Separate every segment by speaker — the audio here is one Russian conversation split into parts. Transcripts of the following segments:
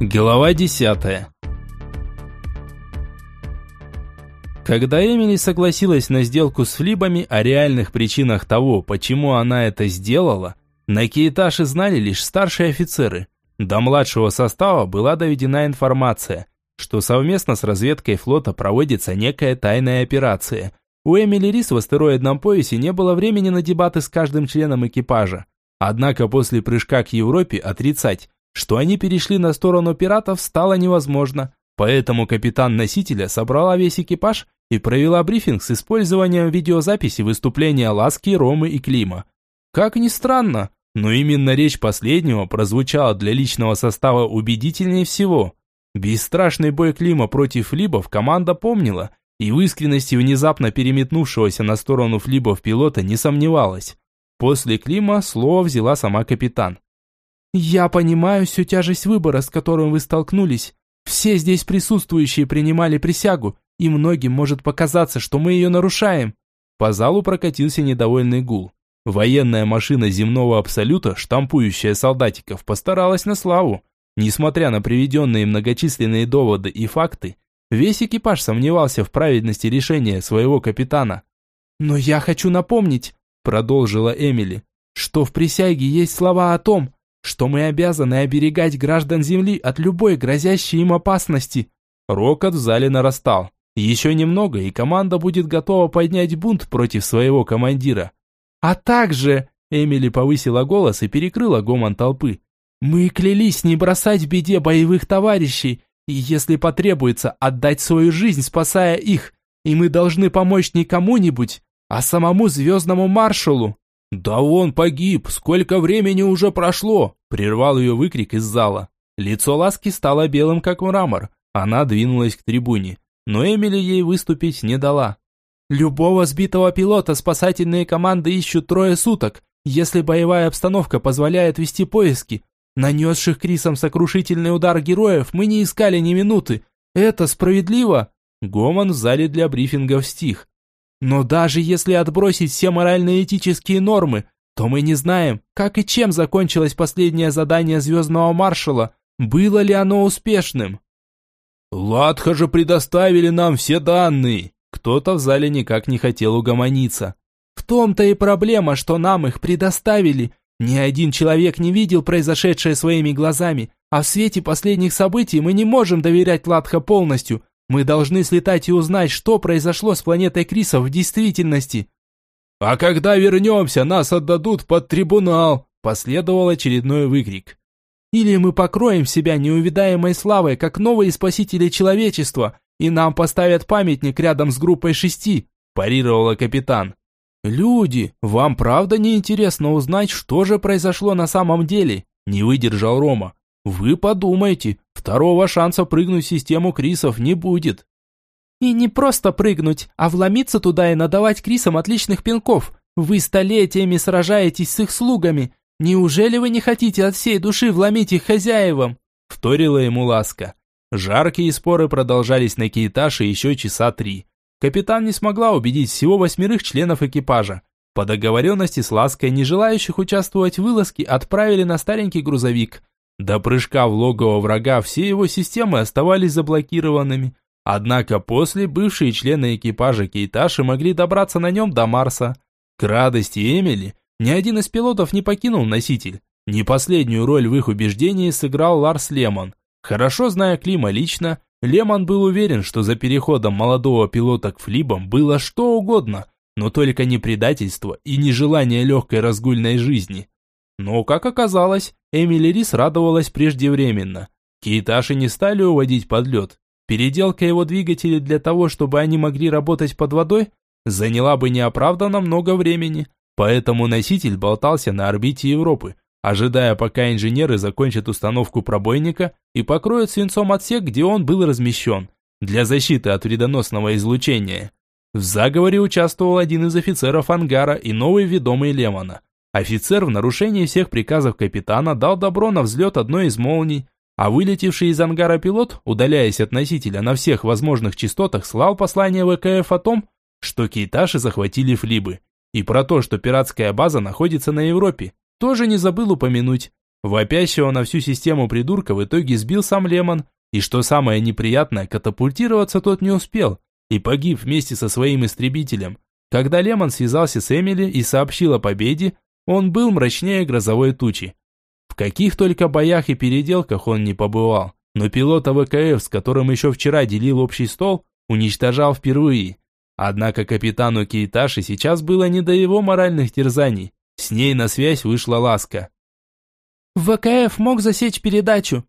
Speaker 1: Глава 10 Когда Эмили согласилась на сделку с флибами о реальных причинах того, почему она это сделала, на Киеташе знали лишь старшие офицеры. До младшего состава была доведена информация, что совместно с разведкой флота проводится некая тайная операция. У Эмили Рис в астероидном поясе не было времени на дебаты с каждым членом экипажа. Однако после прыжка к Европе отрицать, что они перешли на сторону пиратов, стало невозможно. Поэтому капитан носителя собрала весь экипаж и провела брифинг с использованием видеозаписи выступления Ласки, Ромы и Клима. Как ни странно, но именно речь последнего прозвучала для личного состава убедительнее всего. Бесстрашный бой Клима против Флибов команда помнила, и в искренности внезапно переметнувшегося на сторону Флибов пилота не сомневалась. После Клима слово взяла сама капитан. «Я понимаю всю тяжесть выбора, с которым вы столкнулись. Все здесь присутствующие принимали присягу, и многим может показаться, что мы ее нарушаем». По залу прокатился недовольный гул. Военная машина земного абсолюта, штампующая солдатиков, постаралась на славу. Несмотря на приведенные многочисленные доводы и факты, весь экипаж сомневался в праведности решения своего капитана. «Но я хочу напомнить», – продолжила Эмили, – «что в присяге есть слова о том, что мы обязаны оберегать граждан Земли от любой грозящей им опасности. Рокот в зале нарастал. Еще немного, и команда будет готова поднять бунт против своего командира. А также, Эмили повысила голос и перекрыла гомон толпы, мы клялись не бросать в беде боевых товарищей, и если потребуется, отдать свою жизнь, спасая их, и мы должны помочь не кому-нибудь, а самому звездному маршалу. «Да он погиб! Сколько времени уже прошло!» Прервал ее выкрик из зала. Лицо Ласки стало белым, как мрамор. Она двинулась к трибуне, но Эмили ей выступить не дала. «Любого сбитого пилота спасательные команды ищут трое суток, если боевая обстановка позволяет вести поиски. Нанесших Крисом сокрушительный удар героев мы не искали ни минуты. Это справедливо?» Гомон в зале для брифингов стих. Но даже если отбросить все морально-этические нормы, то мы не знаем, как и чем закончилось последнее задание Звездного Маршала, было ли оно успешным. «Ладха же предоставили нам все данные!» Кто-то в зале никак не хотел угомониться. «В том-то и проблема, что нам их предоставили. Ни один человек не видел произошедшее своими глазами, а в свете последних событий мы не можем доверять Ладха полностью, мы должны слетать и узнать, что произошло с планетой Крисов в действительности. А когда вернемся, нас отдадут под трибунал, последовал очередной выкрик. Или мы покроем себя неувидаемой славой, как новые спасители человечества, и нам поставят памятник рядом с группой шести, парировала капитан. Люди, вам правда не интересно узнать, что же произошло на самом деле? Не выдержал Рома. Вы подумайте, второго шанса прыгнуть в систему Крисов не будет. И не просто прыгнуть, а вломиться туда и надавать Крисам отличных пинков. Вы столетиями сражаетесь с их слугами. Неужели вы не хотите от всей души вломить их хозяевам? Вторила ему ласка. Жаркие споры продолжались на Кейташе еще часа три. Капитан не смогла убедить всего восьмерых членов экипажа. По договоренности с Лаской, не желающих участвовать в вылазке, отправили на старенький грузовик – до прыжка в логово врага все его системы оставались заблокированными. Однако после бывшие члены экипажа Кейташи могли добраться на нем до Марса. К радости Эмили, ни один из пилотов не покинул носитель. Не последнюю роль в их убеждении сыграл Ларс Лемон. Хорошо зная Клима лично, Лемон был уверен, что за переходом молодого пилота к флибам было что угодно, но только не предательство и не желание легкой разгульной жизни. Но, как оказалось, Эмили Рис радовалась преждевременно. Кейташи не стали уводить под лед. Переделка его двигателей для того, чтобы они могли работать под водой, заняла бы неоправданно много времени. Поэтому носитель болтался на орбите Европы, ожидая, пока инженеры закончат установку пробойника и покроют свинцом отсек, где он был размещен, для защиты от вредоносного излучения. В заговоре участвовал один из офицеров ангара и новый ведомый Лемона. Офицер в нарушении всех приказов капитана дал добро на взлет одной из молний, а вылетевший из ангара пилот, удаляясь от носителя на всех возможных частотах, слал послание ВКФ о том, что кейташи захватили флибы. И про то, что пиратская база находится на Европе, тоже не забыл упомянуть. Вопящего на всю систему придурка в итоге сбил сам Лемон, и что самое неприятное, катапультироваться тот не успел и погиб вместе со своим истребителем. Когда Лемон связался с Эмили и сообщил о победе, он был мрачнее грозовой тучи. В каких только боях и переделках он не побывал, но пилота ВКФ, с которым еще вчера делил общий стол, уничтожал впервые. Однако капитану Кейташи сейчас было не до его моральных терзаний. С ней на связь вышла Ласка.
Speaker 2: ВКФ мог засечь передачу.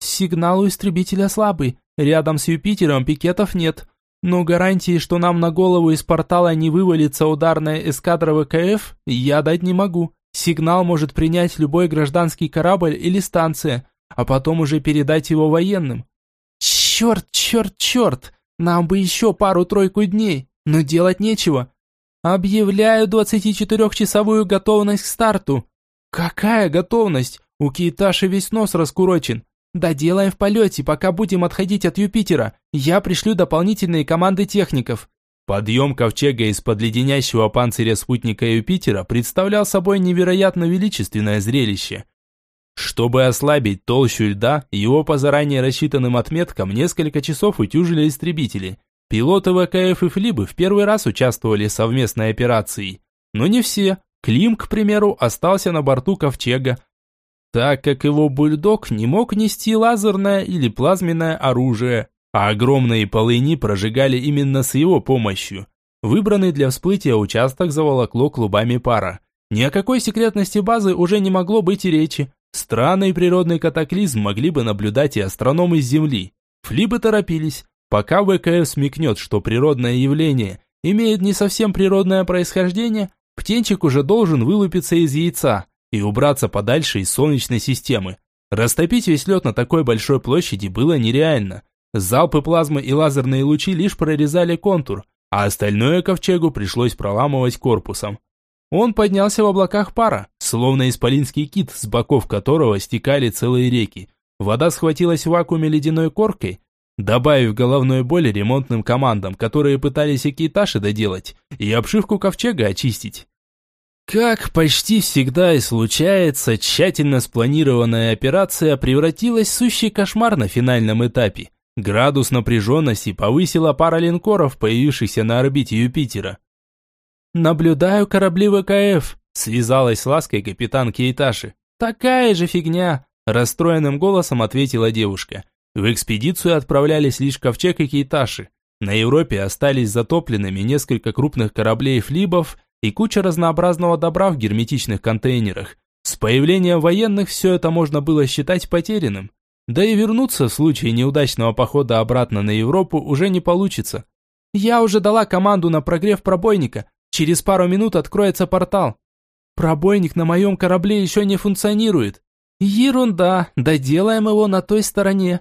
Speaker 2: Сигнал у истребителя слабый. Рядом с Юпитером пикетов нет. Но гарантии, что нам на голову из портала не вывалится ударная эскадра ВКФ, я дать не могу. Сигнал может принять любой гражданский корабль или станция, а потом уже передать его военным. Черт, черт, черт! Нам бы еще пару-тройку дней, но делать нечего. Объявляю 24-часовую готовность к старту. Какая готовность? У Кейташи весь нос раскурочен. Доделаем в полете, пока будем отходить от Юпитера. Я пришлю дополнительные команды техников.
Speaker 1: Подъем ковчега из-под леденящего панциря спутника Юпитера представлял собой невероятно величественное зрелище. Чтобы ослабить толщу льда, его по заранее рассчитанным отметкам несколько часов утюжили истребители. Пилоты ВКФ и Флибы в первый раз участвовали в совместной операции. Но не все. Клим, к примеру, остался на борту ковчега, так как его бульдог не мог нести лазерное или плазменное оружие, а огромные полыни прожигали именно с его помощью. Выбранный для всплытия участок заволокло клубами пара. Ни о какой секретности базы уже не могло быть и речи. Странный природный катаклизм могли бы наблюдать и астрономы с Земли. Флибы торопились. Пока ВКС смекнет, что природное явление имеет не совсем природное происхождение, птенчик уже должен вылупиться из яйца и убраться подальше из Солнечной системы. Растопить весь лед на такой большой площади было нереально. Залпы плазмы и лазерные лучи лишь прорезали контур, а остальное ковчегу пришлось проламывать корпусом. Он поднялся в облаках пара, словно исполинский кит, с боков которого стекали целые реки. Вода схватилась в вакууме ледяной коркой, добавив головной боли ремонтным командам, которые пытались экипажи доделать и обшивку ковчега очистить. Как почти всегда и случается, тщательно спланированная операция превратилась в сущий кошмар на финальном этапе. Градус напряженности повысила пара линкоров, появившихся на орбите Юпитера.
Speaker 2: «Наблюдаю корабли ВКФ», – связалась с лаской капитан Кейташи. «Такая же фигня», – расстроенным голосом ответила девушка.
Speaker 1: В экспедицию отправлялись лишь Ковчег и Кейташи. На Европе остались затопленными несколько крупных кораблей флибов и куча разнообразного добра в герметичных контейнерах. С появлением военных все это можно было считать потерянным. Да и вернуться в случае неудачного похода обратно на Европу уже не получится.
Speaker 2: Я уже дала команду на прогрев пробойника. Через пару минут откроется портал. Пробойник на моем корабле еще не функционирует. Ерунда, доделаем его на той стороне.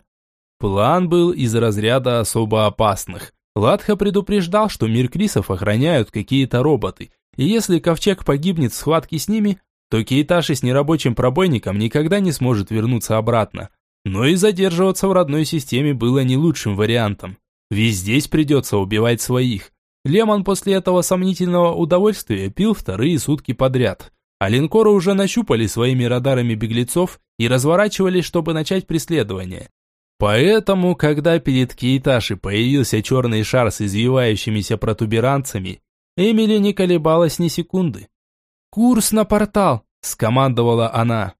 Speaker 1: План был из разряда особо опасных. Ладха предупреждал, что мир Крисов охраняют какие-то роботы, и если ковчег погибнет в схватке с ними, то Кейташи с нерабочим пробойником никогда не сможет вернуться обратно. Но и задерживаться в родной системе было не лучшим вариантом. Ведь здесь придется убивать своих. Лемон после этого сомнительного удовольствия пил вторые сутки подряд. А линкоры уже нащупали своими радарами беглецов и разворачивались, чтобы начать преследование. Поэтому, когда перед Кейташи появился черный шар с извивающимися протуберанцами, Эмили не колебалась ни секунды.
Speaker 2: «Курс на портал!»
Speaker 1: – скомандовала она.